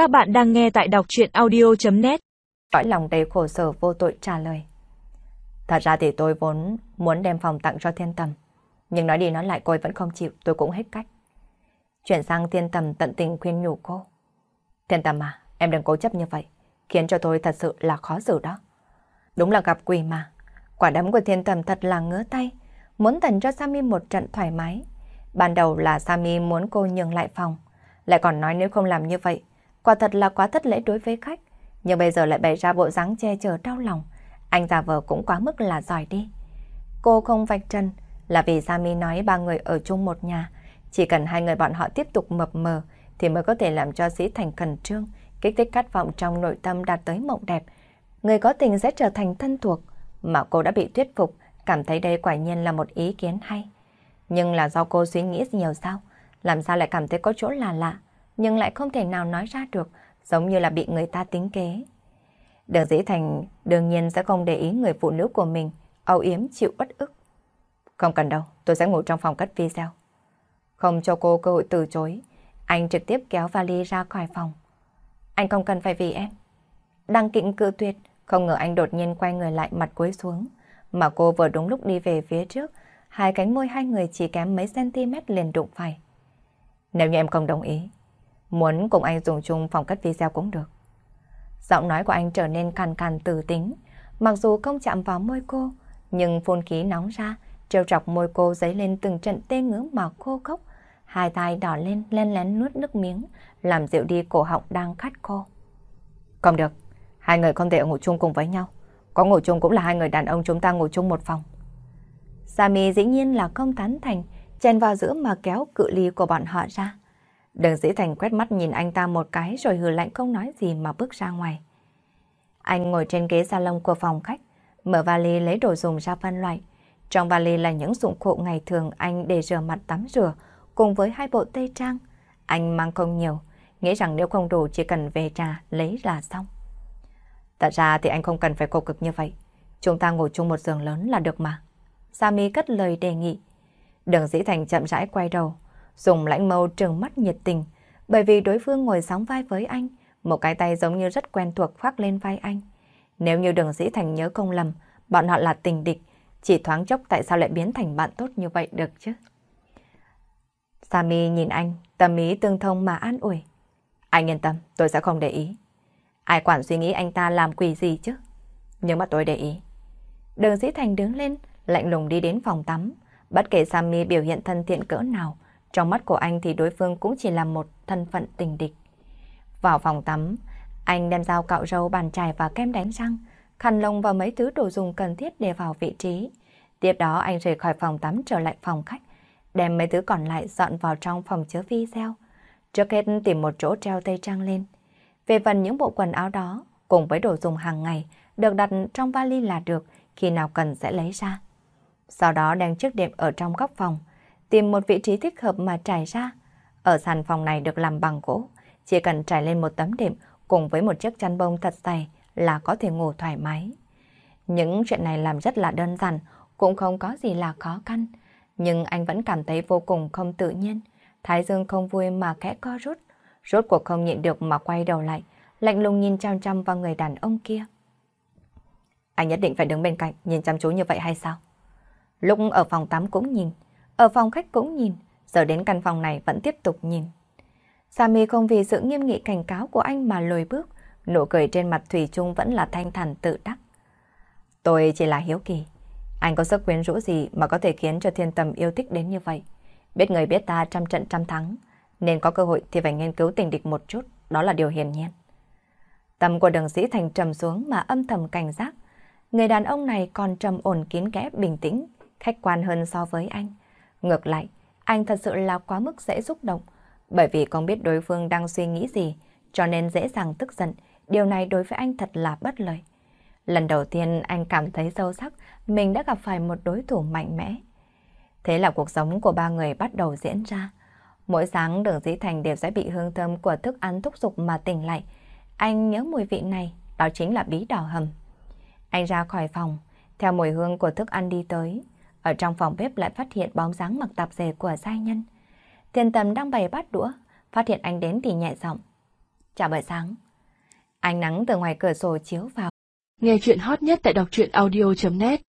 Các bạn đang nghe tại đọc chuyện audio.net Cõi lòng đầy khổ sở vô tội trả lời. Thật ra thì tôi vốn muốn đem phòng tặng cho thiên tầm. Nhưng nói đi nói lại cô ấy vẫn không chịu, tôi cũng hết cách. Chuyển sang thiên tầm tận tình khuyên nhủ cô. Thiên tầm à, em đừng cố chấp như vậy. Khiến cho tôi thật sự là khó xử đó. Đúng là gặp quỷ mà. Quả đấm của thiên tầm thật là ngứa tay. Muốn tần cho Sami một trận thoải mái. Ban đầu là Sami muốn cô nhường lại phòng. Lại còn nói nếu không làm như vậy, quả thật là quá thất lễ đối với khách. Nhưng bây giờ lại bày ra bộ dáng che chở đau lòng. Anh già vợ cũng quá mức là giỏi đi. Cô không vạch trần là vì Sami nói ba người ở chung một nhà. Chỉ cần hai người bọn họ tiếp tục mập mờ thì mới có thể làm cho Sĩ Thành khẩn trương, kích thích khát vọng trong nội tâm đạt tới mộng đẹp. Người có tình sẽ trở thành thân thuộc, mà cô đã bị thuyết phục, cảm thấy đây quả nhiên là một ý kiến hay. Nhưng là do cô suy nghĩ nhiều sao? Làm sao lại cảm thấy có chỗ là lạ, nhưng lại không thể nào nói ra được, giống như là bị người ta tính kế. Đường Dĩ Thành đương nhiên sẽ không để ý người phụ nữ của mình âu yếm chịu bất ức. Không cần đâu, tôi sẽ ngủ trong phòng cất video. Không cho cô cơ hội từ chối, anh trực tiếp kéo vali ra khỏi phòng. Anh không cần phải vì em. Đăng kịnh cự tuyệt, không ngờ anh đột nhiên quay người lại mặt cúi xuống, mà cô vừa đúng lúc đi về phía trước, hai cánh môi hai người chỉ kém mấy cm liền đụng phải. Nếu như em không đồng ý, muốn cùng anh dùng chung phòng cất video cũng được. Giọng nói của anh trở nên cằn cằn từ tính, mặc dù không chạm vào môi cô, nhưng phun khí nóng ra, trêu chọc môi cô dấy lên từng trận tê ngứa mà khô khốc, hai tay đỏ lên len lén nuốt nước miếng, làm dịu đi cổ họng đang khát khô. Không được, hai người không thể ngủ chung cùng với nhau. Có ngủ chung cũng là hai người đàn ông chúng ta ngủ chung một phòng. Sami dĩ nhiên là không tán thành, chen vào giữa mà kéo cự ly của bọn họ ra. Đường dĩ thành quét mắt nhìn anh ta một cái rồi hừ lạnh không nói gì mà bước ra ngoài. Anh ngồi trên ghế salon của phòng khách, mở vali lấy đồ dùng ra phân loại. Trong vali là những dụng cụ ngày thường anh để rửa mặt tắm rửa, cùng với hai bộ tây trang. Anh mang không nhiều, nghĩ rằng nếu không đủ chỉ cần về trà lấy là xong. Thật ra thì anh không cần phải khổ cực như vậy. Chúng ta ngồi chung một giường lớn là được mà. Sami cất lời đề nghị. Đường Dĩ Thành chậm rãi quay đầu, dùng lãnh mâu trừng mắt nhiệt tình, bởi vì đối phương ngồi sóng vai với anh, một cái tay giống như rất quen thuộc khoác lên vai anh. Nếu như đường Dĩ Thành nhớ không lầm, bọn họ là tình địch, chỉ thoáng chốc tại sao lại biến thành bạn tốt như vậy được chứ? Sami nhìn anh, tâm ý tương thông mà an ủi. Anh yên tâm, tôi sẽ không để ý. Ai quản suy nghĩ anh ta làm quỷ gì chứ? Nhưng mà tôi để ý. Đường Dĩ Thành đứng lên, lạnh lùng đi đến phòng tắm. Bất kể Sammy biểu hiện thân thiện cỡ nào, trong mắt của anh thì đối phương cũng chỉ là một thân phận tình địch. Vào phòng tắm, anh đem dao cạo râu, bàn chải và kem đánh răng, khăn lông và mấy thứ đồ dùng cần thiết để vào vị trí. Tiếp đó anh rời khỏi phòng tắm trở lại phòng khách, đem mấy thứ còn lại dọn vào trong phòng chứa video. Trước hết tìm một chỗ treo tây trang lên. Về phần những bộ quần áo đó, cùng với đồ dùng hàng ngày, được đặt trong vali là được, khi nào cần sẽ lấy ra. Sau đó đem chiếc đệm ở trong góc phòng, tìm một vị trí thích hợp mà trải ra. Ở sàn phòng này được làm bằng gỗ, chỉ cần trải lên một tấm đệm cùng với một chiếc chăn bông thật dày là có thể ngủ thoải mái. Những chuyện này làm rất là đơn giản, cũng không có gì là khó khăn, nhưng anh vẫn cảm thấy vô cùng không tự nhiên. Thái Dương không vui mà khẽ co rút, rốt cuộc không nhịn được mà quay đầu lại, lạnh lùng nhìn chăm chăm vào người đàn ông kia. Anh nhất định phải đứng bên cạnh nhìn chăm chú như vậy hay sao? Lúc ở phòng tắm cũng nhìn, ở phòng khách cũng nhìn, giờ đến căn phòng này vẫn tiếp tục nhìn. Sammy không vì sự nghiêm nghị cảnh cáo của anh mà lùi bước, nụ cười trên mặt Thủy chung vẫn là thanh thản tự đắc. Tôi chỉ là hiếu kỳ. Anh có sức quyến rũ gì mà có thể khiến cho thiên tầm yêu thích đến như vậy? Biết người biết ta trăm trận trăm thắng, nên có cơ hội thì phải nghiên cứu tình địch một chút, đó là điều hiển nhiên. Tâm của đường sĩ thành trầm xuống mà âm thầm cảnh giác. Người đàn ông này còn trầm ổn kín kẽ bình tĩnh, khách quan hơn so với anh. Ngược lại, anh thật sự là quá mức dễ xúc động, bởi vì không biết đối phương đang suy nghĩ gì, cho nên dễ dàng tức giận. Điều này đối với anh thật là bất lợi. Lần đầu tiên anh cảm thấy sâu sắc mình đã gặp phải một đối thủ mạnh mẽ. Thế là cuộc sống của ba người bắt đầu diễn ra. Mỗi sáng đường dĩ thành đều sẽ bị hương thơm của thức ăn thúc giục mà tỉnh lại. Anh nhớ mùi vị này, đó chính là bí đỏ hầm. Anh ra khỏi phòng, theo mùi hương của thức ăn đi tới. Ở trong phòng bếp lại phát hiện bóng dáng mặc tạp dề của giai nhân. Thiên tầm đang bày bát đũa, phát hiện anh đến thì nhẹ giọng. Chào buổi sáng. Ánh nắng từ ngoài cửa sổ chiếu vào. Nghe chuyện hot nhất tại đọc truyện audio.net